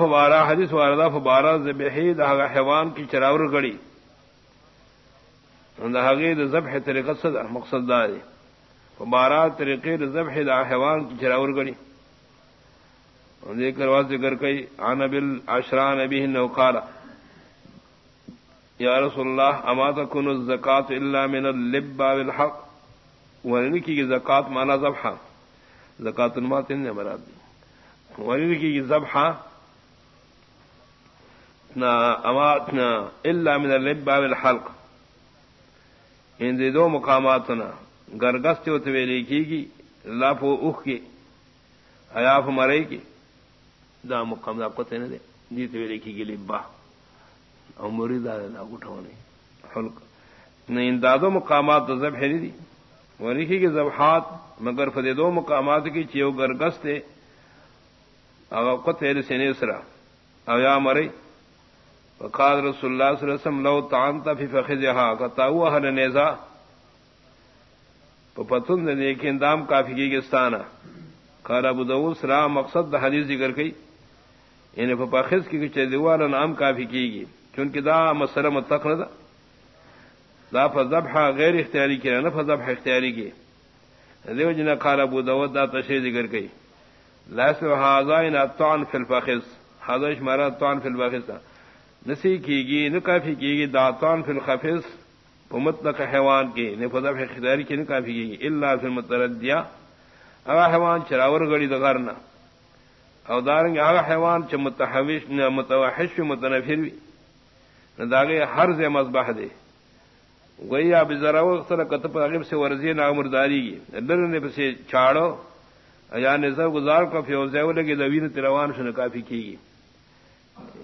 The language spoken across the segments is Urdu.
فبارہ حدیث واردہ فبارہ ذبحی دہا حیوان کی چراور گڑی ذبح طریقہ صدا مقصد داری فبارہ طریقے ذبح دا حیوان کی چراور گڑی ذکر واز ذکر کئی، عن بل عشران ابی نوقالا یا رسول اللہ، اما تکن الزکات الا من اللب بالحق ورنی کی زکات مانا ذبح زکات المات نے مراد دی. ورنی کی ذبح اماتنا الا من اللب بالحلق ان دو مقامات نا گرگست ویلی کی گی لاف و اخ کی حیاف مرئی کی دا مقام آپ کو تین دے جیت ویلی کی گی لبا اور مرید اٹھونے حلق. نہیں دادو مقامات تو زب ہے دی وہ لکھی کہ زبحات مگر فدے دو مقامات کی چیو گرگست اگر کو تیرے سے او یا مرئی وقال رسول اللہ صلی اللہ علیہ وسلم، لو تانتا فی فخذها قطعوا اهل نیزا پتن نے دیکھ اندام کافی کی گستانا۔ قال ابو داؤد سرا مقصد دا حدیث ذکر یعنی کی یعنی فخذ کی چے دیوار نام کافی کی گی۔ چونکہ دا مسئلہ متق نہ دا۔ فذبح غیر اختیاری کی نہ فذبح اختیاری کی۔ دیو جنا قال ابو داؤد دا تشریح ذکر کی لا سو هذا ان الطعن في الفخذ۔ هذا ايش مراد الطعن في الفخذ نسی کی گی نہ کی گی داتان فی الخفظ مطلق حیوان کی نفذ خداری کی نہ کی گی اللہ فی المتردیا. اگا حیوان چراور گڑی دغرنا او دارنگ اگا حیوان چ متحوش نہ متوحش متنفر وی. نہ داغے ہر ز مذبح دے. گوئی اب ذرا وقت کت پر سے ورزی نامرداری کی در نے سے چھاڑو یا نظر گزار کا فیوزے لگے دوین تروان شن کافی کی گی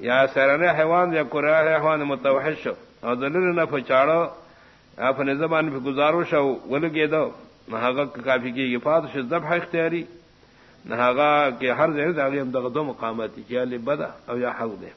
یا سیران حیوان یا قرآن حیوان متوحش اور دلل نہ پچاڑو آپ نے زبان پہ گزارو شو ول دو نہ کافی کی گفات شدب ہے اختیاری نہ کہ ہر جگہ دو مقاماتی کیا بدا او یا حق دے